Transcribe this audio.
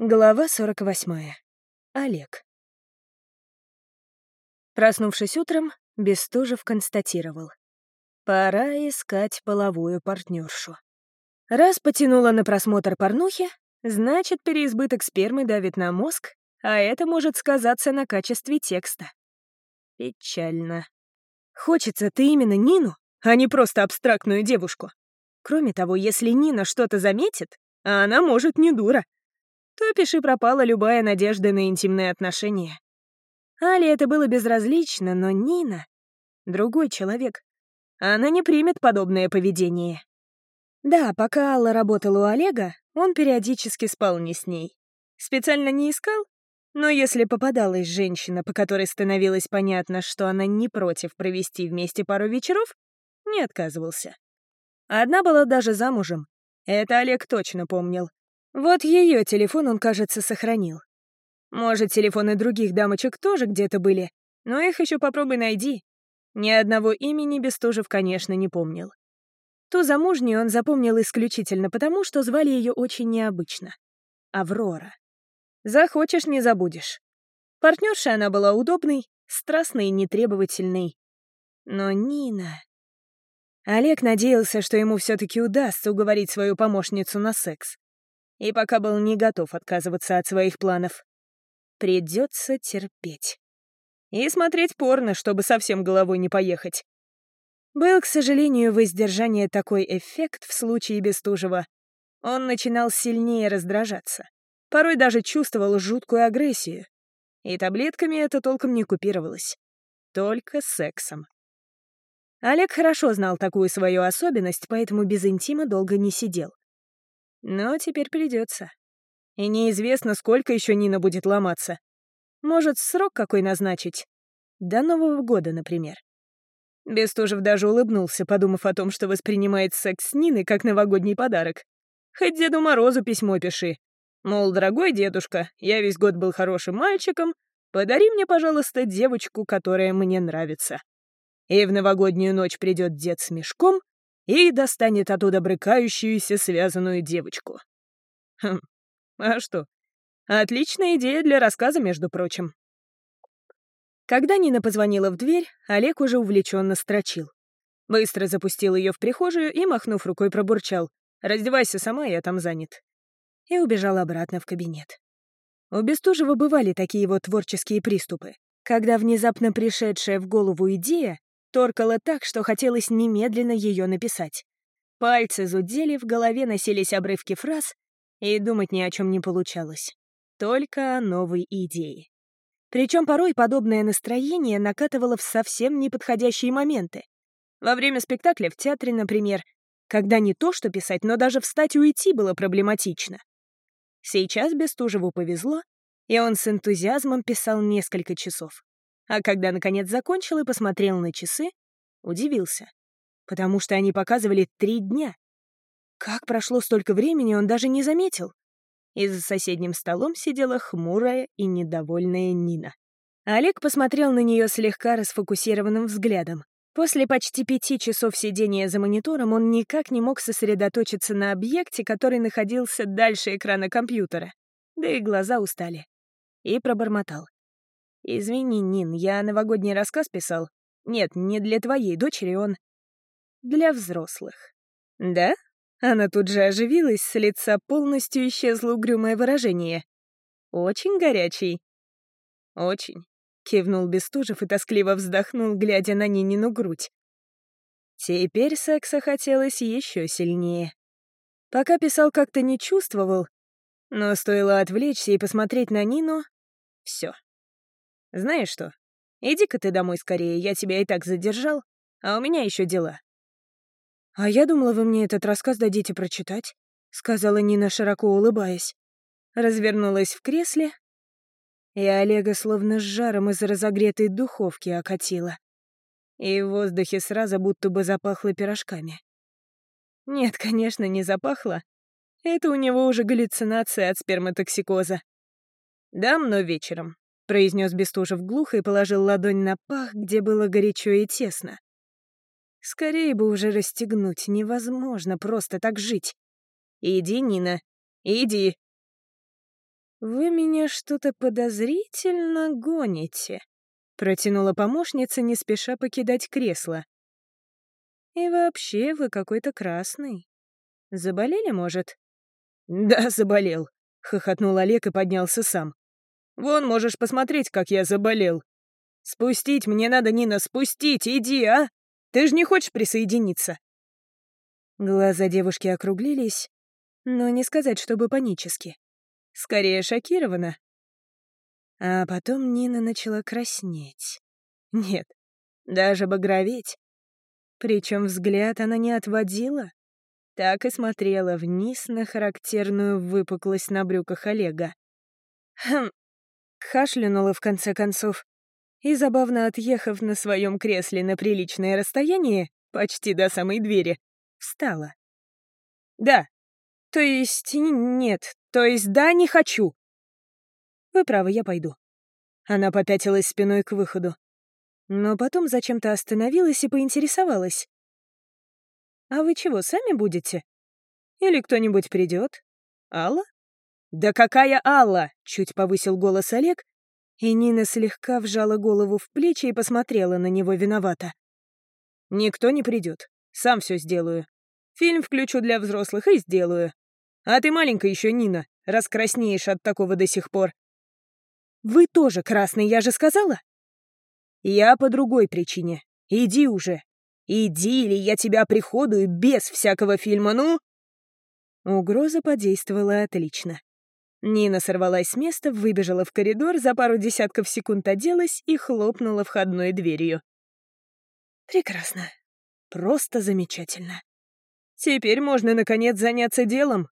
Глава 48. Олег. Проснувшись утром, Бестужев констатировал. Пора искать половую партнершу. Раз потянула на просмотр порнухи, значит, переизбыток спермы давит на мозг, а это может сказаться на качестве текста. Печально. Хочется ты именно Нину, а не просто абстрактную девушку. Кроме того, если Нина что-то заметит, а она может не дура, то пиши пропала любая надежда на интимные отношения. Але это было безразлично, но Нина — другой человек. Она не примет подобное поведение. Да, пока Алла работала у Олега, он периодически спал не с ней. Специально не искал, но если попадалась женщина, по которой становилось понятно, что она не против провести вместе пару вечеров, не отказывался. Одна была даже замужем. Это Олег точно помнил. Вот ее телефон он, кажется, сохранил. Может, телефоны других дамочек тоже где-то были, но их еще попробуй найди. Ни одного имени Бестужев, конечно, не помнил. Ту замужнюю он запомнил исключительно потому, что звали ее очень необычно. Аврора. Захочешь — не забудешь. Партнерша она была удобной, страстной и нетребовательной. Но Нина... Олег надеялся, что ему все-таки удастся уговорить свою помощницу на секс и пока был не готов отказываться от своих планов. Придется терпеть. И смотреть порно, чтобы совсем головой не поехать. Был, к сожалению, воздержание такой эффект в случае Бестужева. Он начинал сильнее раздражаться. Порой даже чувствовал жуткую агрессию. И таблетками это толком не купировалось. Только сексом. Олег хорошо знал такую свою особенность, поэтому без интима долго не сидел. Но теперь придется. И неизвестно, сколько еще Нина будет ломаться. Может, срок какой назначить? До Нового года, например. Бестужев даже улыбнулся, подумав о том, что воспринимает секс с Ниной как новогодний подарок. Хоть Деду Морозу письмо пиши. Мол, дорогой дедушка, я весь год был хорошим мальчиком, подари мне, пожалуйста, девочку, которая мне нравится. И в новогоднюю ночь придет дед с мешком, и достанет оттуда брыкающуюся связанную девочку. Хм, а что? Отличная идея для рассказа, между прочим. Когда Нина позвонила в дверь, Олег уже увлеченно строчил. Быстро запустил ее в прихожую и, махнув рукой, пробурчал. «Раздевайся сама, я там занят». И убежал обратно в кабинет. У Бестужева бывали такие вот творческие приступы, когда внезапно пришедшая в голову идея Торкала так, что хотелось немедленно ее написать. Пальцы зудели, в голове носились обрывки фраз, и думать ни о чем не получалось. Только о новой идее. Причем порой подобное настроение накатывало в совсем неподходящие моменты. Во время спектакля в театре, например, когда не то что писать, но даже встать и уйти было проблематично. Сейчас Бестужеву повезло, и он с энтузиазмом писал несколько часов. А когда, наконец, закончил и посмотрел на часы, удивился. Потому что они показывали три дня. Как прошло столько времени, он даже не заметил. И за соседним столом сидела хмурая и недовольная Нина. Олег посмотрел на нее слегка расфокусированным взглядом. После почти пяти часов сидения за монитором он никак не мог сосредоточиться на объекте, который находился дальше экрана компьютера. Да и глаза устали. И пробормотал. «Извини, Нин, я новогодний рассказ писал. Нет, не для твоей дочери он. Для взрослых». «Да?» Она тут же оживилась, с лица полностью исчезло угрюмое выражение. «Очень горячий». «Очень», — кивнул Бестужев и тоскливо вздохнул, глядя на Нинину грудь. Теперь секса хотелось еще сильнее. Пока писал, как-то не чувствовал, но стоило отвлечься и посмотреть на Нину — все. Знаешь что? Иди-ка ты домой скорее, я тебя и так задержал, а у меня еще дела». «А я думала, вы мне этот рассказ дадите прочитать», — сказала Нина, широко улыбаясь. Развернулась в кресле, и Олега словно с жаром из разогретой духовки окатила. И в воздухе сразу будто бы запахло пирожками. Нет, конечно, не запахло. Это у него уже галлюцинация от сперматоксикоза. Дам, но вечером произнес Бестужев глухо и положил ладонь на пах, где было горячо и тесно. Скорее бы уже расстегнуть, невозможно просто так жить. Иди, Нина, иди. «Вы меня что-то подозрительно гоните», — протянула помощница, не спеша покидать кресло. «И вообще вы какой-то красный. Заболели, может?» «Да, заболел», — хохотнул Олег и поднялся сам. «Вон, можешь посмотреть, как я заболел. Спустить мне надо, Нина, спустить, иди, а! Ты же не хочешь присоединиться?» Глаза девушки округлились, но не сказать, чтобы панически. Скорее шокирована. А потом Нина начала краснеть. Нет, даже багроветь. Причем взгляд она не отводила, так и смотрела вниз на характерную выпуклость на брюках Олега. Хм, кашлянула в конце концов и, забавно отъехав на своем кресле на приличное расстояние, почти до самой двери, встала. «Да. То есть нет. То есть да, не хочу». «Вы правы, я пойду». Она попятилась спиной к выходу. Но потом зачем-то остановилась и поинтересовалась. «А вы чего, сами будете? Или кто-нибудь придет? Алла?» «Да какая Алла?» — чуть повысил голос Олег, и Нина слегка вжала голову в плечи и посмотрела на него виновато. «Никто не придет. Сам все сделаю. Фильм включу для взрослых и сделаю. А ты маленькая еще, Нина, раскраснеешь от такого до сих пор». «Вы тоже красный, я же сказала?» «Я по другой причине. Иди уже. Иди, или я тебя приходую без всякого фильма, ну?» Угроза подействовала отлично. Нина сорвалась с места, выбежала в коридор, за пару десятков секунд оделась и хлопнула входной дверью. «Прекрасно. Просто замечательно. Теперь можно, наконец, заняться делом,